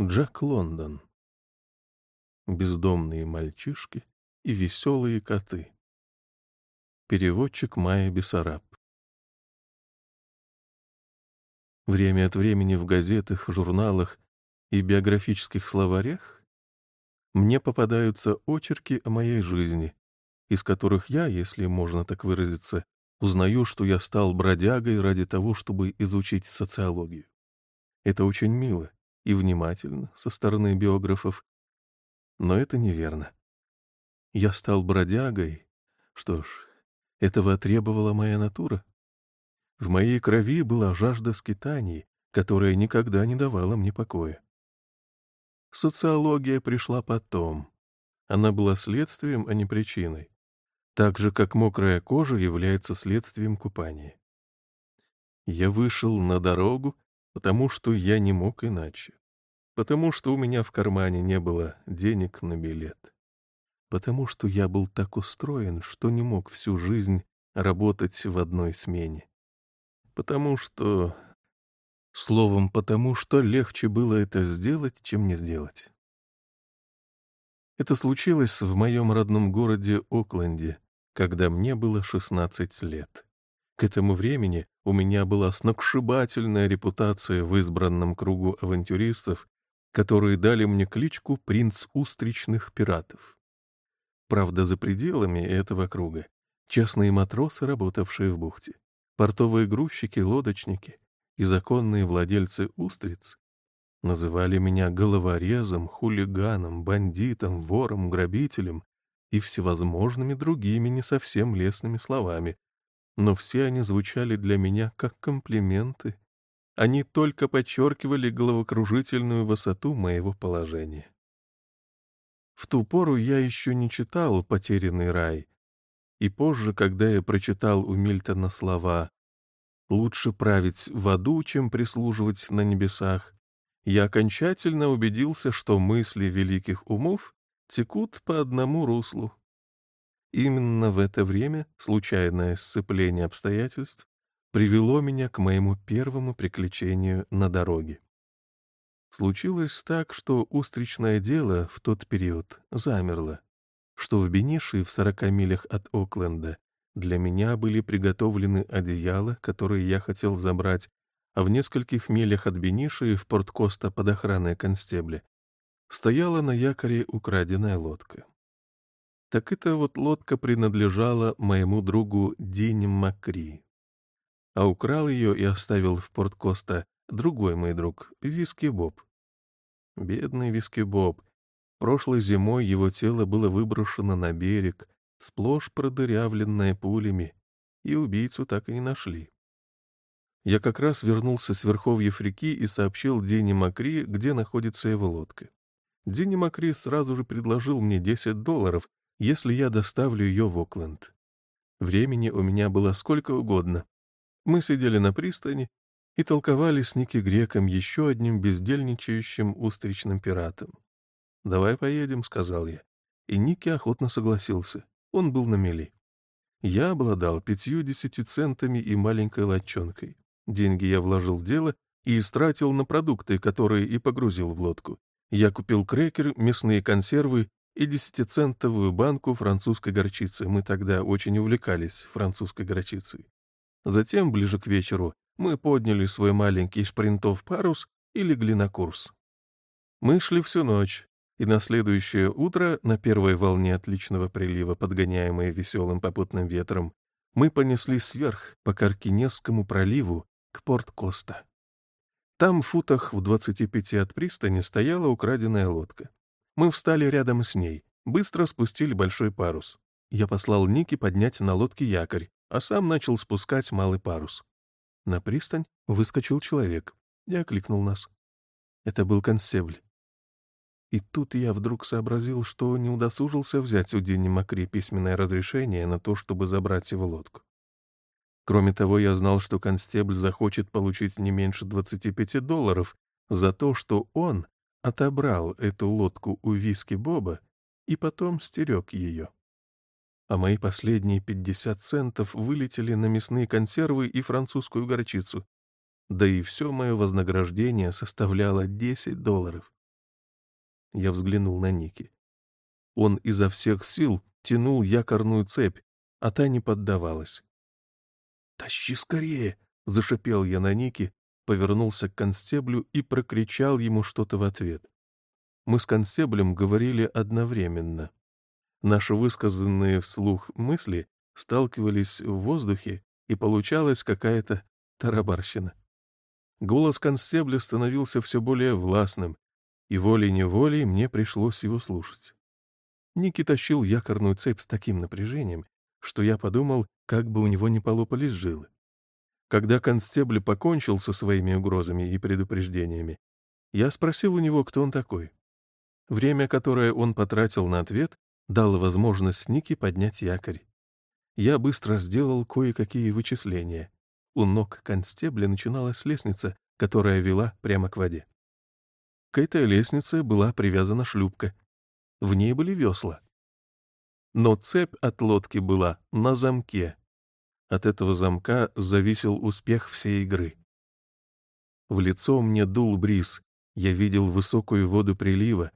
Джек Лондон. Бездомные мальчишки и веселые коты. Переводчик Майя Бессараб. Время от времени в газетах, журналах и биографических словарях мне попадаются очерки о моей жизни, из которых я, если можно так выразиться, узнаю, что я стал бродягой ради того, чтобы изучить социологию. Это очень мило и внимательно со стороны биографов. Но это неверно. Я стал бродягой. Что ж, этого требовала моя натура. В моей крови была жажда скитаний, которая никогда не давала мне покоя. Социология пришла потом. Она была следствием, а не причиной. Так же, как мокрая кожа является следствием купания. Я вышел на дорогу, потому что я не мог иначе потому что у меня в кармане не было денег на билет, потому что я был так устроен, что не мог всю жизнь работать в одной смене, потому что... Словом, потому что легче было это сделать, чем не сделать. Это случилось в моем родном городе Окленде, когда мне было 16 лет. К этому времени у меня была сногсшибательная репутация в избранном кругу авантюристов которые дали мне кличку «Принц устричных пиратов». Правда, за пределами этого круга частные матросы, работавшие в бухте, портовые грузчики, лодочники и законные владельцы устриц называли меня головорезом, хулиганом, бандитом, вором, грабителем и всевозможными другими не совсем лестными словами, но все они звучали для меня как комплименты они только подчеркивали головокружительную высоту моего положения. В ту пору я еще не читал «Потерянный рай», и позже, когда я прочитал у Мильтона слова «Лучше править в аду, чем прислуживать на небесах», я окончательно убедился, что мысли великих умов текут по одному руслу. Именно в это время случайное сцепление обстоятельств привело меня к моему первому приключению на дороге. Случилось так, что устричное дело в тот период замерло, что в Бениши в 40 милях от Окленда для меня были приготовлены одеяла, которые я хотел забрать, а в нескольких милях от Бениши в порт Коста под охраной констебля стояла на якоре украденная лодка. Так эта вот лодка принадлежала моему другу Дине Макри, а украл ее и оставил в порт Коста другой мой друг, Виски Боб. Бедный Виски Боб. Прошлой зимой его тело было выброшено на берег, сплошь продырявленное пулями, и убийцу так и не нашли. Я как раз вернулся с верховьев реки и сообщил Дине Макри, где находится его лодка. Динни Макри сразу же предложил мне 10 долларов, если я доставлю ее в Окленд. Времени у меня было сколько угодно, мы сидели на пристани и толковали с Ники Греком еще одним бездельничающим устричным пиратом. «Давай поедем», — сказал я. И Ники охотно согласился. Он был на мели. Я обладал пятью-десятью центами и маленькой лодчонкой. Деньги я вложил в дело и истратил на продукты, которые и погрузил в лодку. Я купил крекер, мясные консервы и десятицентовую банку французской горчицы. Мы тогда очень увлекались французской горчицей. Затем, ближе к вечеру, мы подняли свой маленький шпринтов парус и легли на курс. Мы шли всю ночь, и на следующее утро, на первой волне отличного прилива, подгоняемой веселым попутным ветром, мы понеслись сверх по Каркинесскому проливу к Порт-Коста. Там в футах в 25 от пристани стояла украденная лодка. Мы встали рядом с ней, быстро спустили большой парус. Я послал Ники поднять на лодке якорь, а сам начал спускать малый парус. На пристань выскочил человек и окликнул нас. Это был констебль. И тут я вдруг сообразил, что не удосужился взять у Дени Макри письменное разрешение на то, чтобы забрать его лодку. Кроме того, я знал, что констебль захочет получить не меньше 25 долларов за то, что он отобрал эту лодку у виски Боба и потом стерег ее а мои последние 50 центов вылетели на мясные консервы и французскую горчицу. Да и все мое вознаграждение составляло 10 долларов. Я взглянул на Ники. Он изо всех сил тянул якорную цепь, а та не поддавалась. «Тащи скорее!» — зашипел я на Ники, повернулся к констеблю и прокричал ему что-то в ответ. Мы с констеблем говорили одновременно. Наши высказанные вслух мысли сталкивались в воздухе, и получалась какая-то тарабарщина. Голос констебля становился все более властным, и волей-неволей мне пришлось его слушать. Ники тащил якорную цепь с таким напряжением, что я подумал, как бы у него не полопались жилы. Когда констебль покончил со своими угрозами и предупреждениями, я спросил у него, кто он такой. Время, которое он потратил на ответ, дало возможность Ники поднять якорь. Я быстро сделал кое-какие вычисления. У ног констебля начиналась лестница, которая вела прямо к воде. К этой лестнице была привязана шлюпка. В ней были весла. Но цепь от лодки была на замке. От этого замка зависел успех всей игры. В лицо мне дул бриз. Я видел высокую воду прилива,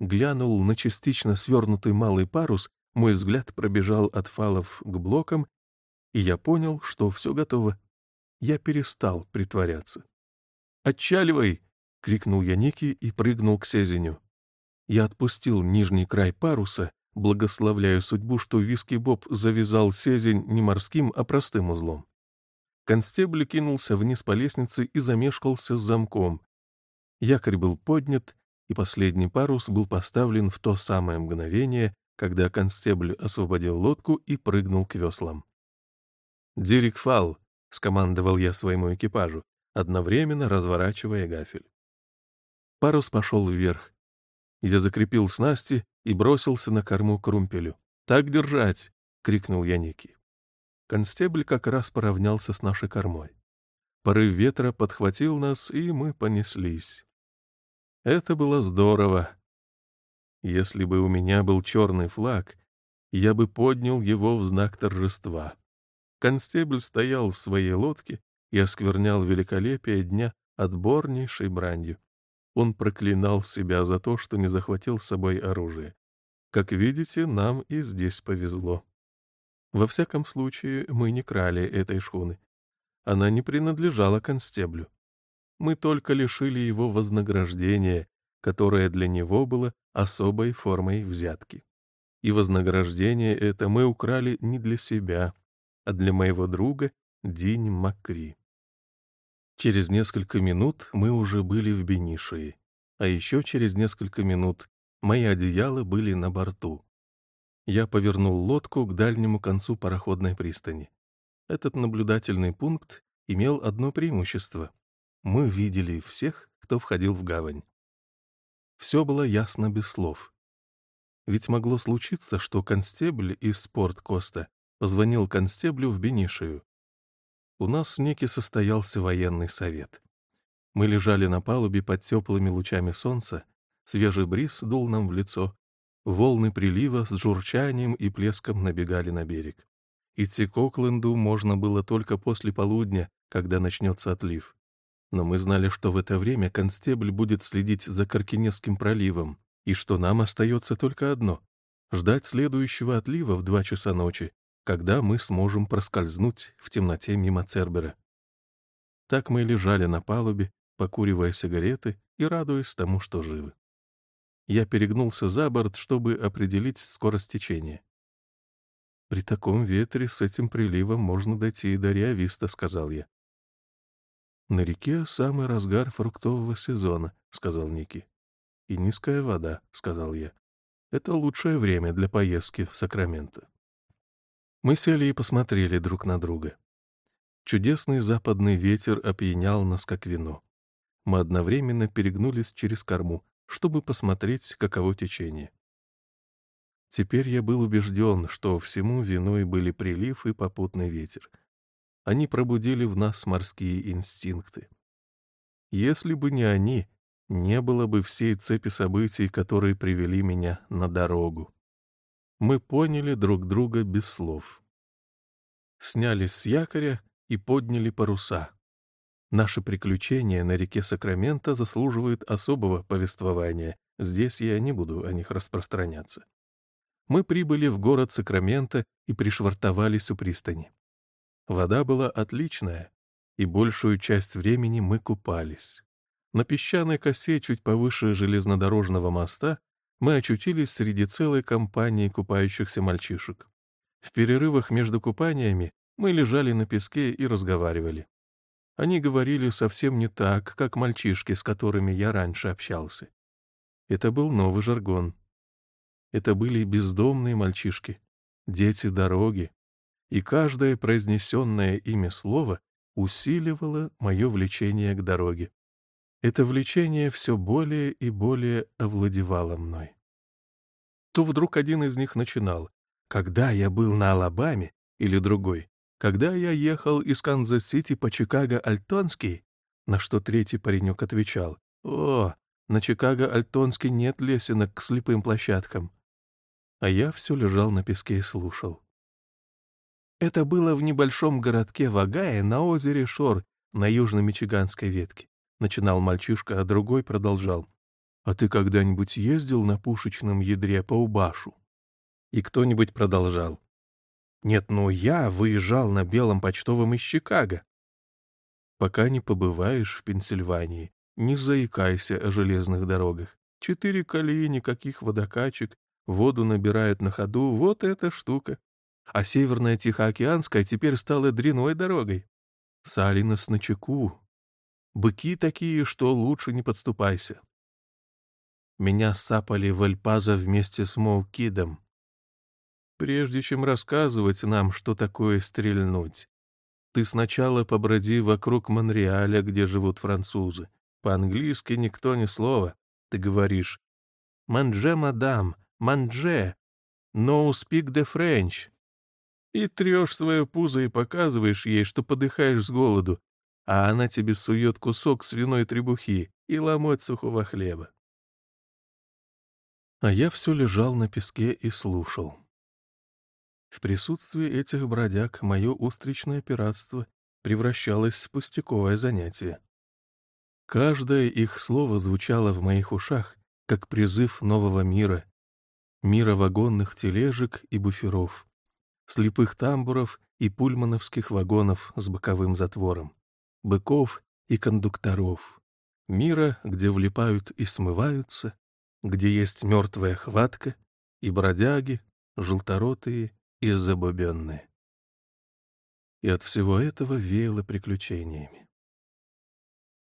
глянул на частично свернутый малый парус, мой взгляд пробежал от фалов к блокам, и я понял, что все готово. Я перестал притворяться. «Отчаливай!» — крикнул я Ники и прыгнул к Сезеню. Я отпустил нижний край паруса, благословляя судьбу, что виски Боб завязал Сезень не морским, а простым узлом. Констебль кинулся вниз по лестнице и замешкался с замком. Якорь был поднят, и последний парус был поставлен в то самое мгновение, когда констебль освободил лодку и прыгнул к веслам. «Дирик Фал!» — скомандовал я своему экипажу, одновременно разворачивая гафель. Парус пошел вверх. Я закрепил снасти и бросился на корму к румпелю. «Так держать!» — крикнул я Ники. Констебль как раз поравнялся с нашей кормой. Порыв ветра подхватил нас, и мы понеслись. Это было здорово. Если бы у меня был черный флаг, я бы поднял его в знак торжества. Констебль стоял в своей лодке и осквернял великолепие дня отборнейшей бранью. Он проклинал себя за то, что не захватил с собой оружие. Как видите, нам и здесь повезло. Во всяком случае, мы не крали этой шхуны. Она не принадлежала констеблю мы только лишили его вознаграждения, которое для него было особой формой взятки. И вознаграждение это мы украли не для себя, а для моего друга Динь Макри. Через несколько минут мы уже были в Бенишии, а еще через несколько минут мои одеяла были на борту. Я повернул лодку к дальнему концу пароходной пристани. Этот наблюдательный пункт имел одно преимущество. Мы видели всех, кто входил в гавань. Все было ясно без слов. Ведь могло случиться, что констебль из Спорткоста позвонил констеблю в Бенишию. У нас некий состоялся военный совет. Мы лежали на палубе под теплыми лучами солнца, свежий бриз дул нам в лицо, волны прилива с журчанием и плеском набегали на берег. Идти к Окленду можно было только после полудня, когда начнется отлив. Но мы знали, что в это время констебль будет следить за Каркинесским проливом, и что нам остается только одно — ждать следующего отлива в два часа ночи, когда мы сможем проскользнуть в темноте мимо Цербера. Так мы лежали на палубе, покуривая сигареты и радуясь тому, что живы. Я перегнулся за борт, чтобы определить скорость течения. «При таком ветре с этим приливом можно дойти и до Реависта», — сказал я. «На реке самый разгар фруктового сезона», — сказал Ники. «И низкая вода», — сказал я. «Это лучшее время для поездки в Сакраменто». Мы сели и посмотрели друг на друга. Чудесный западный ветер опьянял нас, как вино. Мы одновременно перегнулись через корму, чтобы посмотреть, каково течение. Теперь я был убежден, что всему виной были прилив и попутный ветер — они пробудили в нас морские инстинкты. Если бы не они, не было бы всей цепи событий, которые привели меня на дорогу. Мы поняли друг друга без слов. Снялись с якоря и подняли паруса. Наше приключение на реке Сакрамента заслуживает особого повествования. Здесь я не буду о них распространяться. Мы прибыли в город Сакрамента и пришвартовались у пристани. Вода была отличная, и большую часть времени мы купались. На песчаной косе чуть повыше железнодорожного моста мы очутились среди целой компании купающихся мальчишек. В перерывах между купаниями мы лежали на песке и разговаривали. Они говорили совсем не так, как мальчишки, с которыми я раньше общался. Это был новый жаргон. Это были бездомные мальчишки, дети дороги, и каждое произнесенное ими слово усиливало мое влечение к дороге. Это влечение все более и более овладевало мной. То вдруг один из них начинал «Когда я был на Алабаме» или другой «Когда я ехал из Канзас-Сити по Чикаго-Альтонской», на что третий паренек отвечал «О, на Чикаго-Альтонской нет лесенок к слепым площадкам». А я все лежал на песке и слушал. Это было в небольшом городке Вагае на озере Шор на южно-мичиганской ветке. Начинал мальчишка, а другой продолжал. «А ты когда-нибудь ездил на пушечном ядре по Убашу?» И кто-нибудь продолжал. «Нет, ну я выезжал на белом почтовом из Чикаго». Пока не побываешь в Пенсильвании, не заикайся о железных дорогах. Четыре колеи, никаких водокачек, воду набирают на ходу, вот эта штука а Северная Тихоокеанская теперь стала дряной дорогой. Салинос начеку. Быки такие, что лучше не подступайся. Меня сапали в Альпаза вместе с Моукидом. Прежде чем рассказывать нам, что такое стрельнуть, ты сначала поброди вокруг Монреаля, где живут французы. По-английски никто ни слова. Ты говоришь «Манже, мадам, манже, no speak the French» и трешь свое пузо и показываешь ей, что подыхаешь с голоду, а она тебе сует кусок свиной требухи и ломоть сухого хлеба. А я все лежал на песке и слушал. В присутствии этих бродяг мое устричное пиратство превращалось в пустяковое занятие. Каждое их слово звучало в моих ушах, как призыв нового мира, мира вагонных тележек и буферов, слепых тамбуров и пульмановских вагонов с боковым затвором, быков и кондукторов, мира, где влипают и смываются, где есть мертвая хватка и бродяги, желторотые и забубенные. И от всего этого веяло приключениями.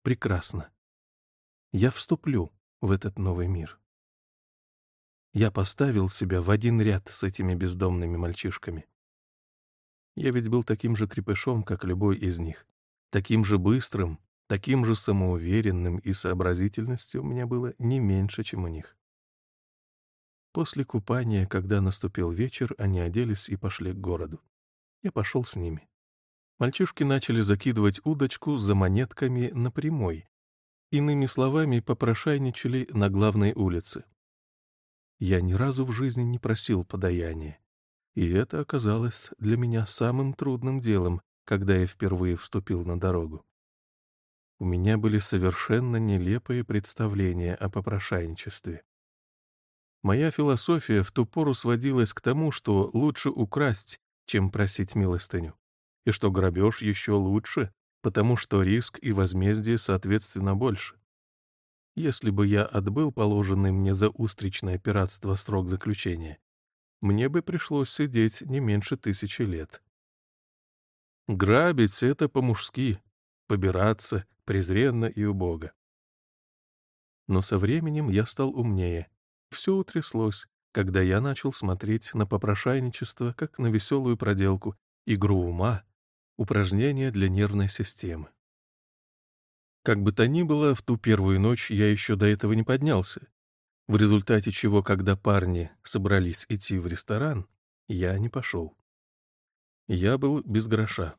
Прекрасно. Я вступлю в этот новый мир я поставил себя в один ряд с этими бездомными мальчишками. Я ведь был таким же крепышом, как любой из них, таким же быстрым, таким же самоуверенным, и сообразительностью у меня было не меньше, чем у них. После купания, когда наступил вечер, они оделись и пошли к городу. Я пошел с ними. Мальчишки начали закидывать удочку за монетками напрямой. Иными словами, попрошайничали на главной улице. Я ни разу в жизни не просил подаяния. И это оказалось для меня самым трудным делом, когда я впервые вступил на дорогу. У меня были совершенно нелепые представления о попрошайничестве. Моя философия в ту пору сводилась к тому, что лучше украсть, чем просить милостыню, и что грабеж еще лучше, потому что риск и возмездие соответственно больше. Если бы я отбыл положенный мне за устричное пиратство срок заключения, мне бы пришлось сидеть не меньше тысячи лет. Грабить — это по-мужски, побираться презренно и убого. Но со временем я стал умнее. Все утряслось, когда я начал смотреть на попрошайничество как на веселую проделку, игру ума, упражнение для нервной системы. Как бы то ни было, в ту первую ночь я еще до этого не поднялся, в результате чего, когда парни собрались идти в ресторан, я не пошел. Я был без гроша.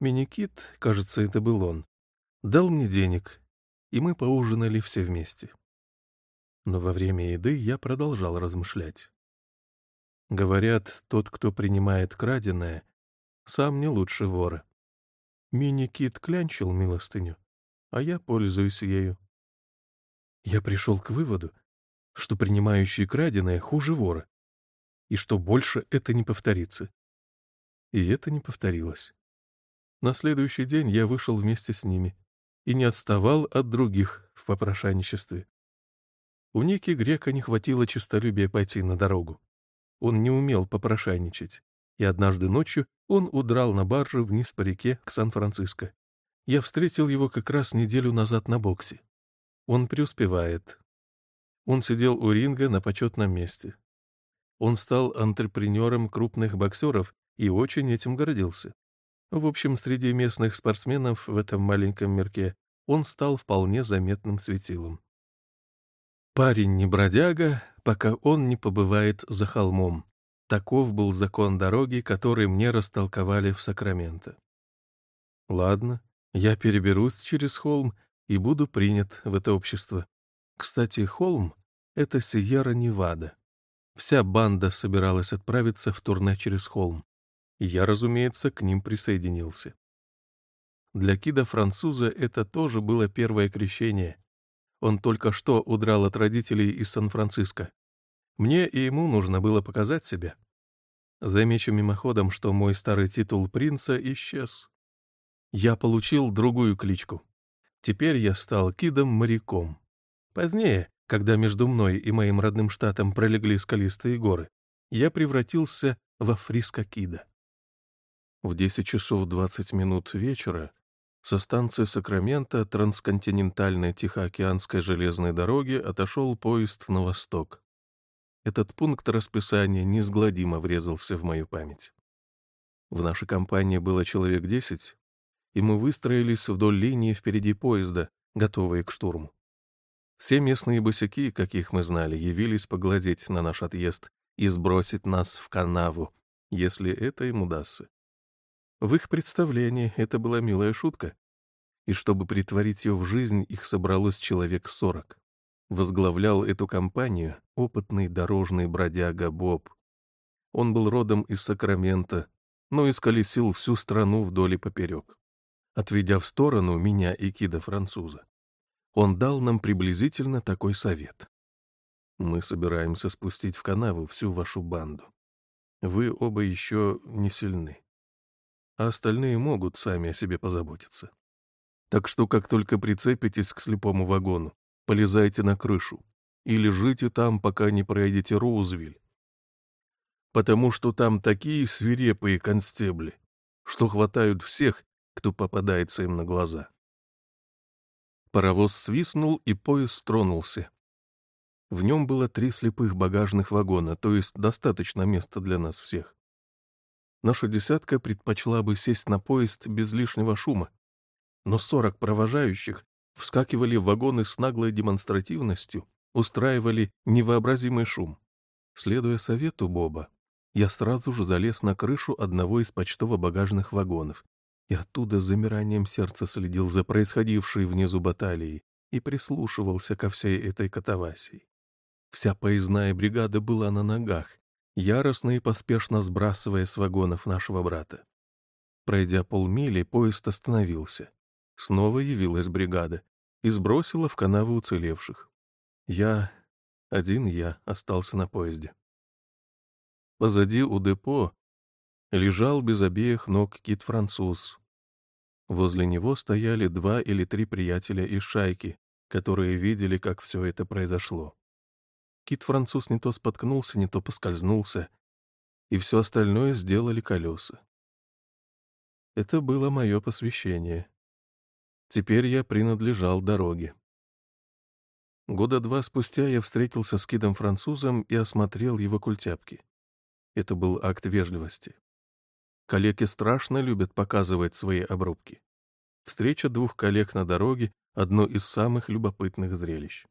Миникит, кажется, это был он, дал мне денег, и мы поужинали все вместе. Но во время еды я продолжал размышлять. Говорят, тот, кто принимает краденое, сам не лучше вора. Миникит клянчил милостыню, а я пользуюсь ею. Я пришел к выводу, что принимающие краденое хуже вора, и что больше это не повторится. И это не повторилось. На следующий день я вышел вместе с ними и не отставал от других в попрошайничестве. У Ники Грека не хватило честолюбия пойти на дорогу. Он не умел попрошайничать, и однажды ночью он удрал на барже вниз по реке к Сан-Франциско. Я встретил его как раз неделю назад на боксе. Он преуспевает. Он сидел у ринга на почетном месте. Он стал антрепренером крупных боксеров и очень этим гордился. В общем, среди местных спортсменов в этом маленьком мирке он стал вполне заметным светилом. Парень не бродяга, пока он не побывает за холмом. Таков был закон дороги, который мне растолковали в Сакраменто. Ладно, я переберусь через холм и буду принят в это общество. Кстати, холм — это Сиерра-Невада. Вся банда собиралась отправиться в турне через холм. И я, разумеется, к ним присоединился. Для кида-француза это тоже было первое крещение. Он только что удрал от родителей из Сан-Франциско. Мне и ему нужно было показать себя. Замечу мимоходом, что мой старый титул принца исчез я получил другую кличку. Теперь я стал кидом-моряком. Позднее, когда между мной и моим родным штатом пролегли скалистые горы, я превратился во Фриска кида В 10 часов 20 минут вечера со станции Сакрамента трансконтинентальной Тихоокеанской железной дороги отошел поезд на восток. Этот пункт расписания неизгладимо врезался в мою память. В нашей компании было человек десять и мы выстроились вдоль линии впереди поезда, готовые к штурму. Все местные босяки, каких мы знали, явились поглазеть на наш отъезд и сбросить нас в канаву, если это им удастся. В их представлении это была милая шутка, и чтобы притворить ее в жизнь, их собралось человек сорок. Возглавлял эту компанию опытный дорожный бродяга Боб. Он был родом из Сакрамента, но исколесил всю страну вдоль и поперек отведя в сторону меня и кида-француза. Он дал нам приблизительно такой совет. «Мы собираемся спустить в канаву всю вашу банду. Вы оба еще не сильны. А остальные могут сами о себе позаботиться. Так что, как только прицепитесь к слепому вагону, полезайте на крышу и лежите там, пока не пройдете Роузвиль. Потому что там такие свирепые констебли, что хватают всех, кто попадается им на глаза. Паровоз свистнул, и поезд тронулся. В нем было три слепых багажных вагона, то есть достаточно места для нас всех. Наша десятка предпочла бы сесть на поезд без лишнего шума, но сорок провожающих вскакивали в вагоны с наглой демонстративностью, устраивали невообразимый шум. Следуя совету Боба, я сразу же залез на крышу одного из почтово-багажных вагонов и оттуда замиранием сердца следил за происходившей внизу баталией и прислушивался ко всей этой катавасии. Вся поездная бригада была на ногах, яростно и поспешно сбрасывая с вагонов нашего брата. Пройдя полмили, поезд остановился. Снова явилась бригада и сбросила в канаву уцелевших. Я... один я остался на поезде. Позади у депо Лежал без обеих ног кит-француз. Возле него стояли два или три приятеля из шайки, которые видели, как все это произошло. Кит-француз не то споткнулся, не то поскользнулся, и все остальное сделали колеса. Это было мое посвящение. Теперь я принадлежал дороге. Года два спустя я встретился с кидом-французом и осмотрел его культяпки. Это был акт вежливости. Коллеги страшно любят показывать свои обрубки. Встреча двух коллег на дороге – одно из самых любопытных зрелищ.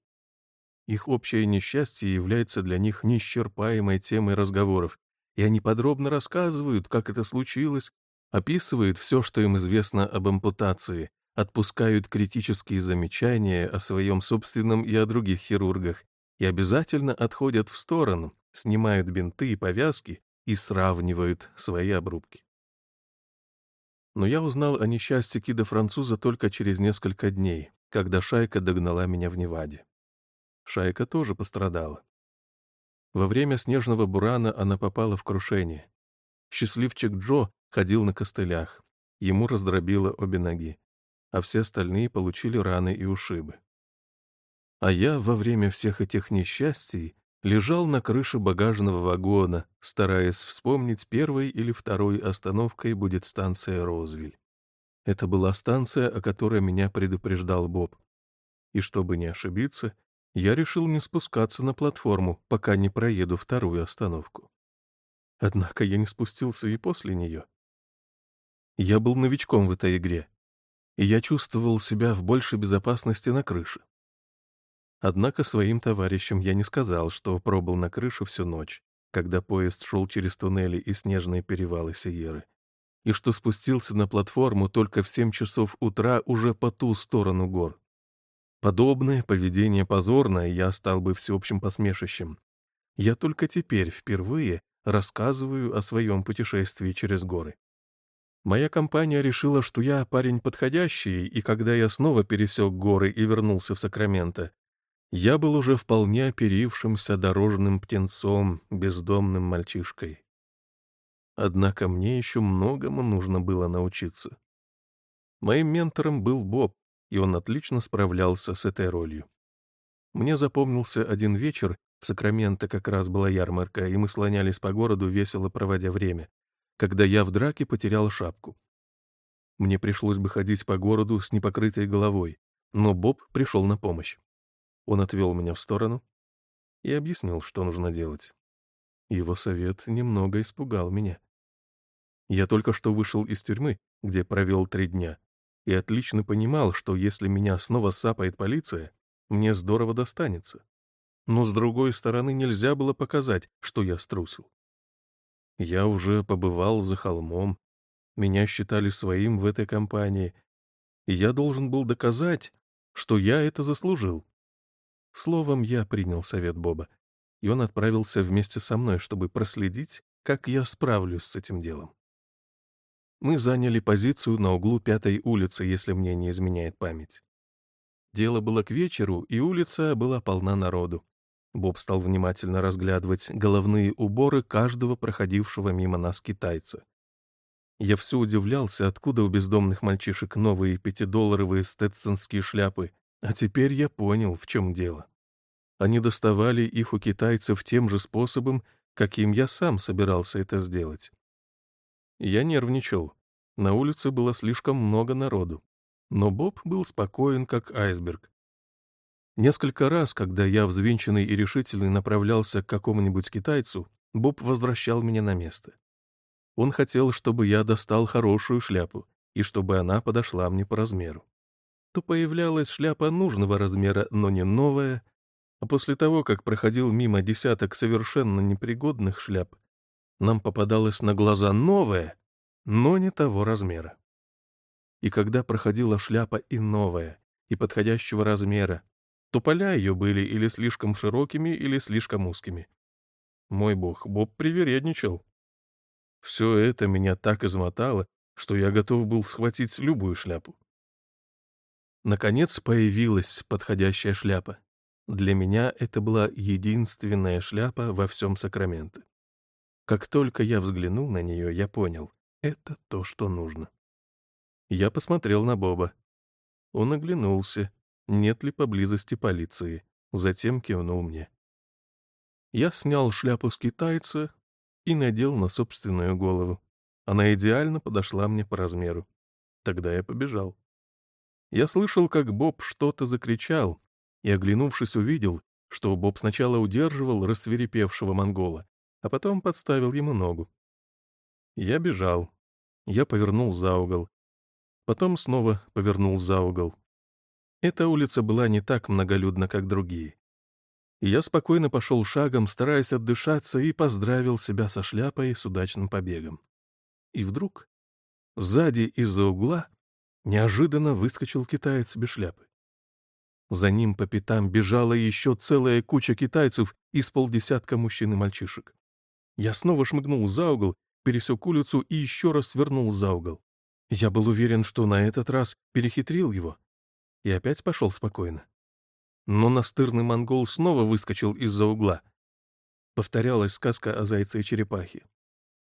Их общее несчастье является для них неисчерпаемой темой разговоров, и они подробно рассказывают, как это случилось, описывают все, что им известно об ампутации, отпускают критические замечания о своем собственном и о других хирургах и обязательно отходят в сторону, снимают бинты и повязки и сравнивают свои обрубки. Но я узнал о несчастье Кида Француза только через несколько дней, когда шайка догнала меня в Неваде. Шайка тоже пострадала. Во время снежного бурана она попала в крушение. Счастливчик Джо ходил на костылях. Ему раздробило обе ноги, а все остальные получили раны и ушибы. А я во время всех этих несчастий лежал на крыше багажного вагона, стараясь вспомнить, первой или второй остановкой будет станция Розвиль. Это была станция, о которой меня предупреждал Боб. И чтобы не ошибиться, я решил не спускаться на платформу, пока не проеду вторую остановку. Однако я не спустился и после нее. Я был новичком в этой игре, и я чувствовал себя в большей безопасности на крыше. Однако своим товарищам я не сказал, что пробыл на крышу всю ночь, когда поезд шел через туннели и снежные перевалы Сиеры, и что спустился на платформу только в 7 часов утра уже по ту сторону гор. Подобное поведение позорное я стал бы всеобщим посмешищем. Я только теперь впервые рассказываю о своем путешествии через горы. Моя компания решила, что я парень подходящий, и когда я снова пересек горы и вернулся в Сакраменто, я был уже вполне оперившимся дорожным птенцом, бездомным мальчишкой. Однако мне еще многому нужно было научиться. Моим ментором был Боб, и он отлично справлялся с этой ролью. Мне запомнился один вечер, в Сакраменто как раз была ярмарка, и мы слонялись по городу, весело проводя время, когда я в драке потерял шапку. Мне пришлось бы ходить по городу с непокрытой головой, но Боб пришел на помощь. Он отвел меня в сторону и объяснил, что нужно делать. Его совет немного испугал меня. Я только что вышел из тюрьмы, где провел три дня, и отлично понимал, что если меня снова сапает полиция, мне здорово достанется. Но с другой стороны нельзя было показать, что я струсил. Я уже побывал за холмом, меня считали своим в этой компании, и я должен был доказать, что я это заслужил. Словом, я принял совет Боба, и он отправился вместе со мной, чтобы проследить, как я справлюсь с этим делом. Мы заняли позицию на углу Пятой улицы, если мне не изменяет память. Дело было к вечеру, и улица была полна народу. Боб стал внимательно разглядывать головные уборы каждого проходившего мимо нас китайца. Я все удивлялся, откуда у бездомных мальчишек новые пятидолларовые стетсонские шляпы, а теперь я понял, в чем дело. Они доставали их у китайцев тем же способом, каким я сам собирался это сделать. Я нервничал. На улице было слишком много народу. Но Боб был спокоен, как айсберг. Несколько раз, когда я взвинченный и решительный направлялся к какому-нибудь китайцу, Боб возвращал меня на место. Он хотел, чтобы я достал хорошую шляпу и чтобы она подошла мне по размеру то появлялась шляпа нужного размера, но не новая, а после того, как проходил мимо десяток совершенно непригодных шляп, нам попадалась на глаза новая, но не того размера. И когда проходила шляпа и новая, и подходящего размера, то поля ее были или слишком широкими, или слишком узкими. Мой бог, Боб привередничал. Все это меня так измотало, что я готов был схватить любую шляпу. Наконец появилась подходящая шляпа. Для меня это была единственная шляпа во всем Сакраменто. Как только я взглянул на нее, я понял — это то, что нужно. Я посмотрел на Боба. Он оглянулся, нет ли поблизости полиции, затем кивнул мне. Я снял шляпу с китайца и надел на собственную голову. Она идеально подошла мне по размеру. Тогда я побежал. Я слышал, как Боб что-то закричал, и, оглянувшись, увидел, что Боб сначала удерживал рассверепевшего монгола, а потом подставил ему ногу. Я бежал. Я повернул за угол. Потом снова повернул за угол. Эта улица была не так многолюдна, как другие. И я спокойно пошел шагом, стараясь отдышаться, и поздравил себя со шляпой с удачным побегом. И вдруг сзади из-за угла неожиданно выскочил китаец без шляпы. За ним по пятам бежала еще целая куча китайцев из полдесятка мужчин и мальчишек. Я снова шмыгнул за угол, пересек улицу и еще раз свернул за угол. Я был уверен, что на этот раз перехитрил его. И опять пошел спокойно. Но настырный монгол снова выскочил из-за угла. Повторялась сказка о зайце и черепахе.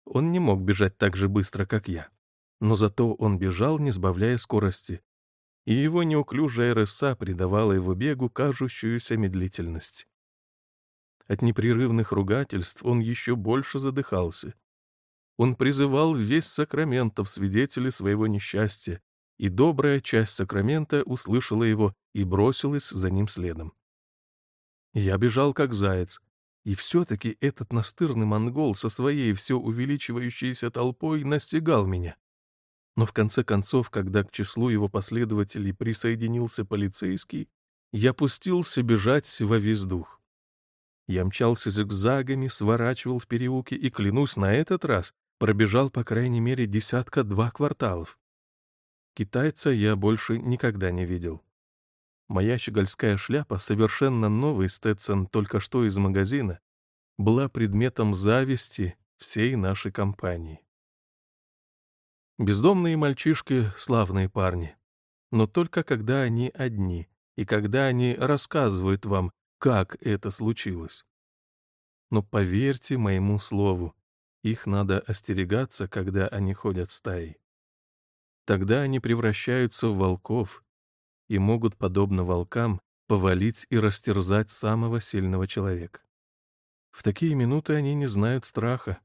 Он не мог бежать так же быстро, как я но зато он бежал, не сбавляя скорости, и его неуклюжая рыса придавала его бегу кажущуюся медлительность. От непрерывных ругательств он еще больше задыхался. Он призывал весь Сакраменто в свидетели своего несчастья, и добрая часть Сакрамента услышала его и бросилась за ним следом. Я бежал как заяц, и все-таки этот настырный монгол со своей все увеличивающейся толпой настигал меня. Но в конце концов, когда к числу его последователей присоединился полицейский, я пустился бежать во весь дух. Я мчался зигзагами, сворачивал в переулке и, клянусь, на этот раз пробежал по крайней мере десятка-два кварталов. Китайца я больше никогда не видел. Моя щегольская шляпа, совершенно новый Стэдсон только что из магазина, была предметом зависти всей нашей компании. Бездомные мальчишки — славные парни. Но только когда они одни, и когда они рассказывают вам, как это случилось. Но поверьте моему слову, их надо остерегаться, когда они ходят стаей. Тогда они превращаются в волков и могут, подобно волкам, повалить и растерзать самого сильного человека. В такие минуты они не знают страха.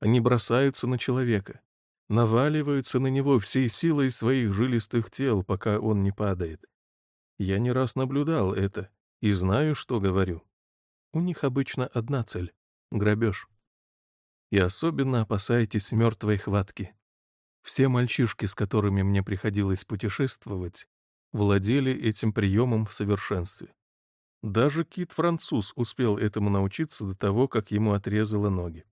Они бросаются на человека, наваливаются на него всей силой своих жилистых тел, пока он не падает. Я не раз наблюдал это и знаю, что говорю. У них обычно одна цель — грабеж. И особенно опасайтесь мертвой хватки. Все мальчишки, с которыми мне приходилось путешествовать, владели этим приемом в совершенстве. Даже кит-француз успел этому научиться до того, как ему отрезало ноги.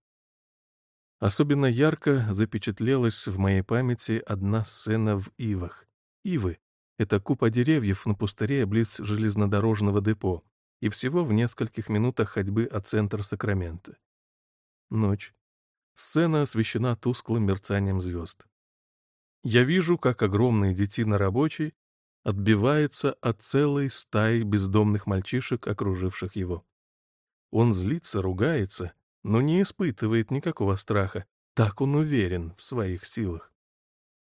Особенно ярко запечатлелась в моей памяти одна сцена в Ивах. Ивы — это купа деревьев на пустыре близ железнодорожного депо и всего в нескольких минутах ходьбы от центра Сакрамента. Ночь. Сцена освещена тусклым мерцанием звезд. Я вижу, как огромный детина-рабочий отбивается от целой стаи бездомных мальчишек, окруживших его. Он злится, ругается, но не испытывает никакого страха. Так он уверен в своих силах.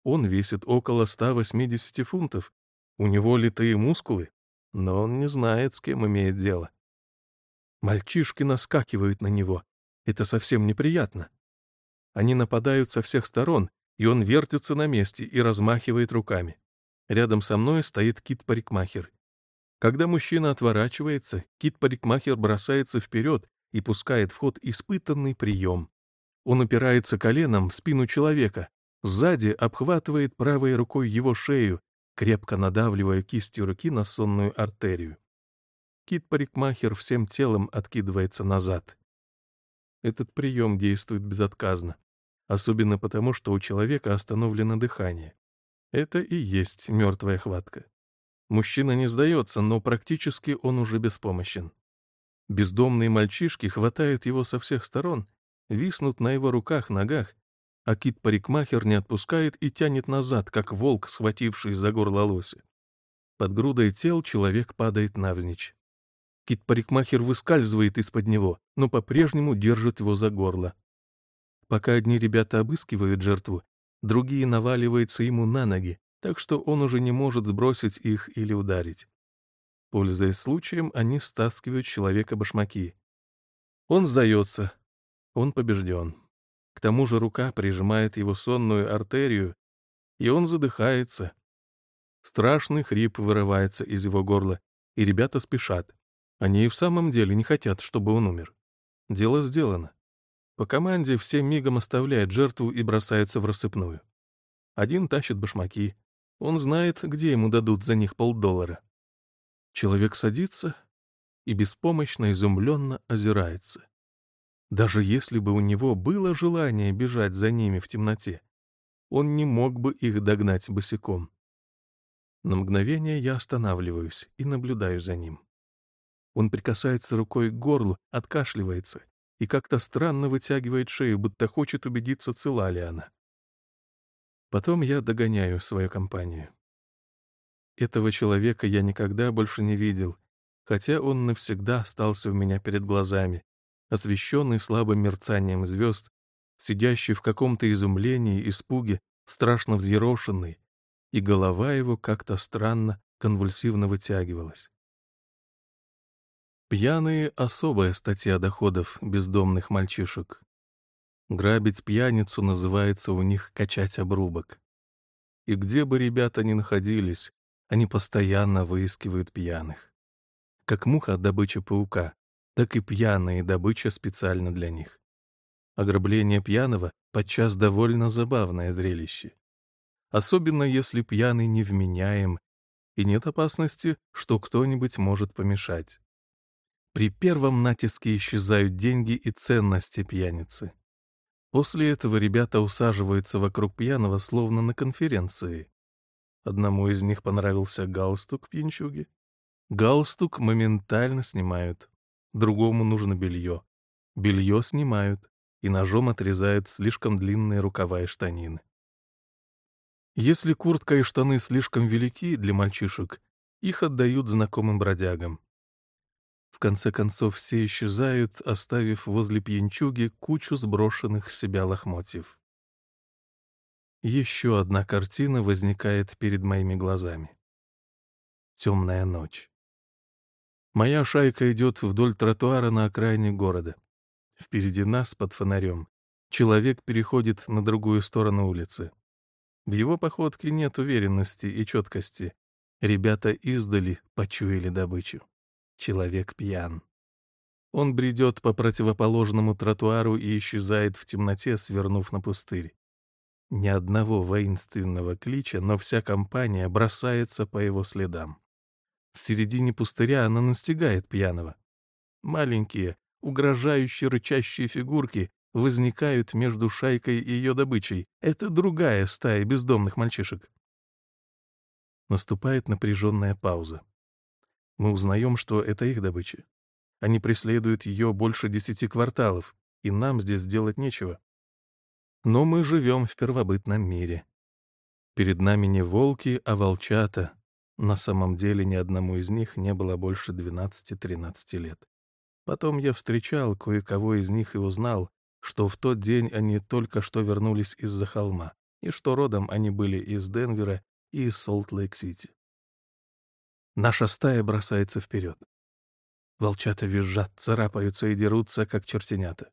Он весит около 180 фунтов, у него литые мускулы, но он не знает, с кем имеет дело. Мальчишки наскакивают на него. Это совсем неприятно. Они нападают со всех сторон, и он вертится на месте и размахивает руками. Рядом со мной стоит кит-парикмахер. Когда мужчина отворачивается, кит-парикмахер бросается вперед и пускает в ход испытанный прием. Он упирается коленом в спину человека, сзади обхватывает правой рукой его шею, крепко надавливая кистью руки на сонную артерию. Кит-парикмахер всем телом откидывается назад. Этот прием действует безотказно, особенно потому, что у человека остановлено дыхание. Это и есть мертвая хватка. Мужчина не сдается, но практически он уже беспомощен. Бездомные мальчишки хватают его со всех сторон, виснут на его руках, ногах, а кит-парикмахер не отпускает и тянет назад, как волк, схвативший за горло лося. Под грудой тел человек падает навзничь. Кит-парикмахер выскальзывает из-под него, но по-прежнему держит его за горло. Пока одни ребята обыскивают жертву, другие наваливаются ему на ноги, так что он уже не может сбросить их или ударить. Пользуясь случаем, они стаскивают человека башмаки. Он сдается. Он побежден. К тому же рука прижимает его сонную артерию, и он задыхается. Страшный хрип вырывается из его горла, и ребята спешат. Они и в самом деле не хотят, чтобы он умер. Дело сделано. По команде все мигом оставляют жертву и бросаются в рассыпную. Один тащит башмаки. Он знает, где ему дадут за них полдоллара. Человек садится и беспомощно изумленно озирается. Даже если бы у него было желание бежать за ними в темноте, он не мог бы их догнать босиком. На мгновение я останавливаюсь и наблюдаю за ним. Он прикасается рукой к горлу, откашливается и как-то странно вытягивает шею, будто хочет убедиться, цела ли она. Потом я догоняю свою компанию. Этого человека я никогда больше не видел, хотя он навсегда остался у меня перед глазами, освещенный слабым мерцанием звезд, сидящий в каком-то изумлении, испуге, страшно взъерошенный, и голова его как-то странно, конвульсивно вытягивалась. Пьяные — особая статья доходов бездомных мальчишек. Грабить пьяницу называется у них качать обрубок. И где бы ребята ни находились, они постоянно выискивают пьяных. Как муха добыча паука, так и пьяные добыча специально для них. Ограбление пьяного подчас довольно забавное зрелище. Особенно если пьяный невменяем и нет опасности, что кто-нибудь может помешать. При первом натиске исчезают деньги и ценности пьяницы. После этого ребята усаживаются вокруг пьяного, словно на конференции. Одному из них понравился галстук пьянчуги. Галстук моментально снимают. Другому нужно белье. Белье снимают и ножом отрезают слишком длинные рукава и штанины. Если куртка и штаны слишком велики для мальчишек, их отдают знакомым бродягам. В конце концов все исчезают, оставив возле пьянчуги кучу сброшенных с себя лохмотьев. Еще одна картина возникает перед моими глазами. Темная ночь. Моя шайка идет вдоль тротуара на окраине города. Впереди нас, под фонарем, человек переходит на другую сторону улицы. В его походке нет уверенности и четкости. Ребята издали почуяли добычу. Человек пьян. Он бредет по противоположному тротуару и исчезает в темноте, свернув на пустырь. Ни одного воинственного клича, но вся компания бросается по его следам. В середине пустыря она настигает пьяного. Маленькие, угрожающие рычащие фигурки возникают между шайкой и ее добычей. Это другая стая бездомных мальчишек. Наступает напряженная пауза. Мы узнаем, что это их добыча. Они преследуют ее больше десяти кварталов, и нам здесь делать нечего. Но мы живем в первобытном мире. Перед нами не волки, а волчата. На самом деле ни одному из них не было больше 12-13 лет. Потом я встречал кое-кого из них и узнал, что в тот день они только что вернулись из-за холма, и что родом они были из Денвера и из Солт-Лейк-Сити. Наша стая бросается вперед. Волчата визжат, царапаются и дерутся, как чертенята.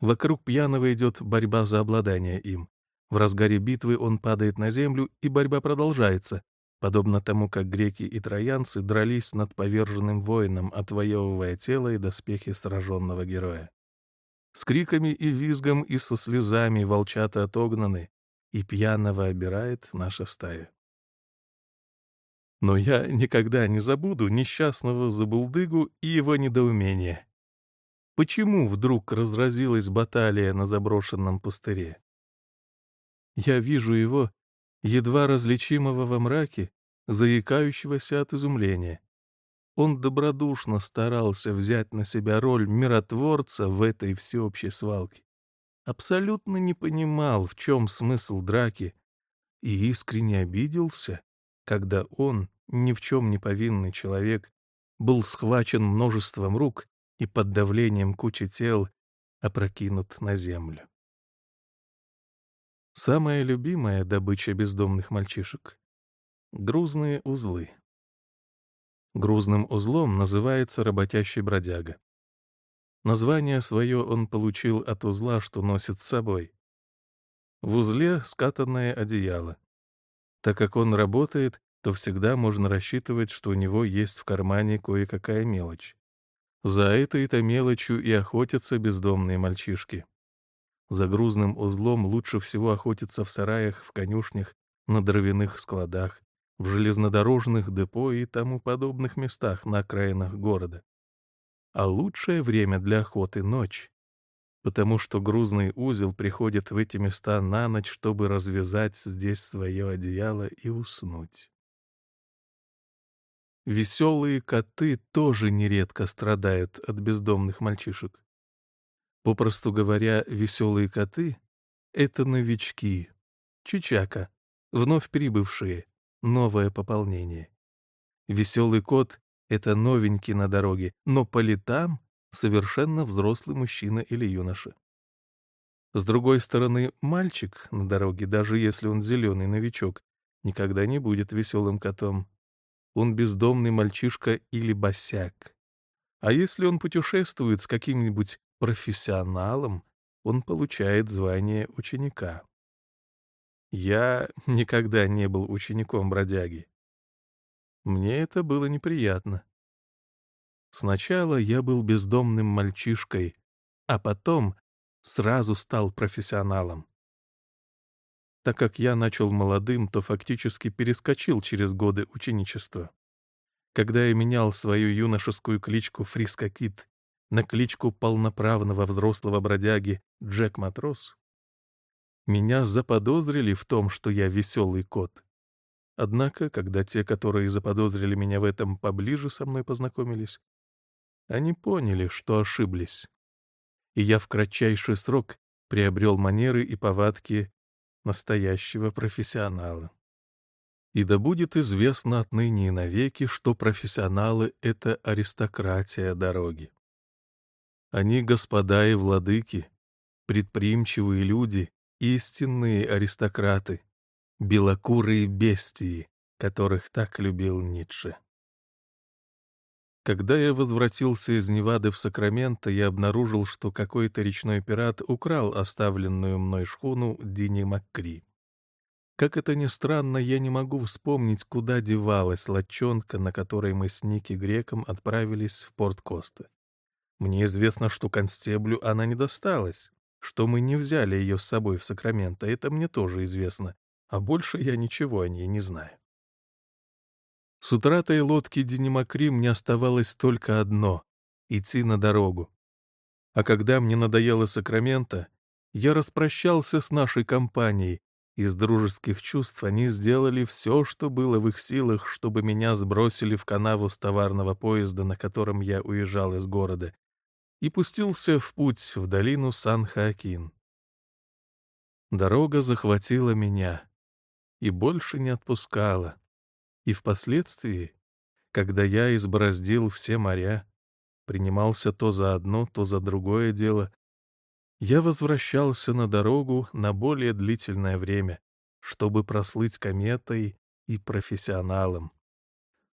Вокруг пьяного идет борьба за обладание им. В разгаре битвы он падает на землю, и борьба продолжается, подобно тому, как греки и троянцы дрались над поверженным воином, отвоевывая тело и доспехи сраженного героя. С криками и визгом и со слезами волчата отогнаны, и пьяного обирает наша стая. Но я никогда не забуду несчастного забулдыгу и его недоумение. Почему вдруг разразилась баталия на заброшенном пустыре? Я вижу его, едва различимого во мраке, заикающегося от изумления. Он добродушно старался взять на себя роль миротворца в этой всеобщей свалке. Абсолютно не понимал, в чем смысл драки, и искренне обиделся, когда он, ни в чем не повинный человек, был схвачен множеством рук и под давлением кучи тел опрокинут на землю. Самая любимая добыча бездомных мальчишек — грузные узлы. Грузным узлом называется работящий бродяга. Название свое он получил от узла, что носит с собой. В узле скатанное одеяло. Так как он работает, то всегда можно рассчитывать, что у него есть в кармане кое-какая мелочь. За этой-то мелочью и охотятся бездомные мальчишки. За грузным узлом лучше всего охотятся в сараях, в конюшнях, на дровяных складах, в железнодорожных депо и тому подобных местах на окраинах города. А лучшее время для охоты — ночь, потому что грузный узел приходит в эти места на ночь, чтобы развязать здесь свое одеяло и уснуть. Веселые коты тоже нередко страдают от бездомных мальчишек. Попросту говоря, веселые коты — это новички, Чучака, вновь прибывшие, новое пополнение. Веселый кот — это новенький на дороге, но по летам совершенно взрослый мужчина или юноша. С другой стороны, мальчик на дороге, даже если он зеленый новичок, никогда не будет веселым котом он бездомный мальчишка или босяк. А если он путешествует с каким-нибудь профессионалом, он получает звание ученика. Я никогда не был учеником бродяги. Мне это было неприятно. Сначала я был бездомным мальчишкой, а потом сразу стал профессионалом так как я начал молодым, то фактически перескочил через годы ученичества. Когда я менял свою юношескую кличку Фриско Кит на кличку полноправного взрослого бродяги Джек Матрос, меня заподозрили в том, что я веселый кот. Однако, когда те, которые заподозрили меня в этом, поближе со мной познакомились, они поняли, что ошиблись. И я в кратчайший срок приобрел манеры и повадки настоящего профессионала. И да будет известно отныне и навеки, что профессионалы — это аристократия дороги. Они господа и владыки, предприимчивые люди, истинные аристократы, белокурые бестии, которых так любил Ницше. Когда я возвратился из Невады в Сакраменто, я обнаружил, что какой-то речной пират украл оставленную мной шхуну Дини Маккри. Как это ни странно, я не могу вспомнить, куда девалась лодчонка, на которой мы с Ники Греком отправились в порт Коста. Мне известно, что констеблю она не досталась, что мы не взяли ее с собой в Сакраменто, это мне тоже известно, а больше я ничего о ней не знаю. С утратой лодки Денимакри мне оставалось только одно — идти на дорогу. А когда мне надоело Сакраменто, я распрощался с нашей компанией, из дружеских чувств они сделали все, что было в их силах, чтобы меня сбросили в канаву с товарного поезда, на котором я уезжал из города, и пустился в путь в долину Сан-Хоакин. Дорога захватила меня и больше не отпускала. И впоследствии, когда я избороздил все моря, принимался то за одно, то за другое дело, я возвращался на дорогу на более длительное время, чтобы прослыть кометой и профессионалом,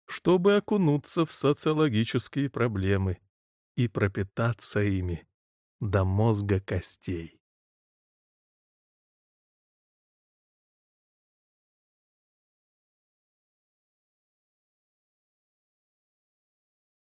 чтобы окунуться в социологические проблемы и пропитаться ими до мозга костей.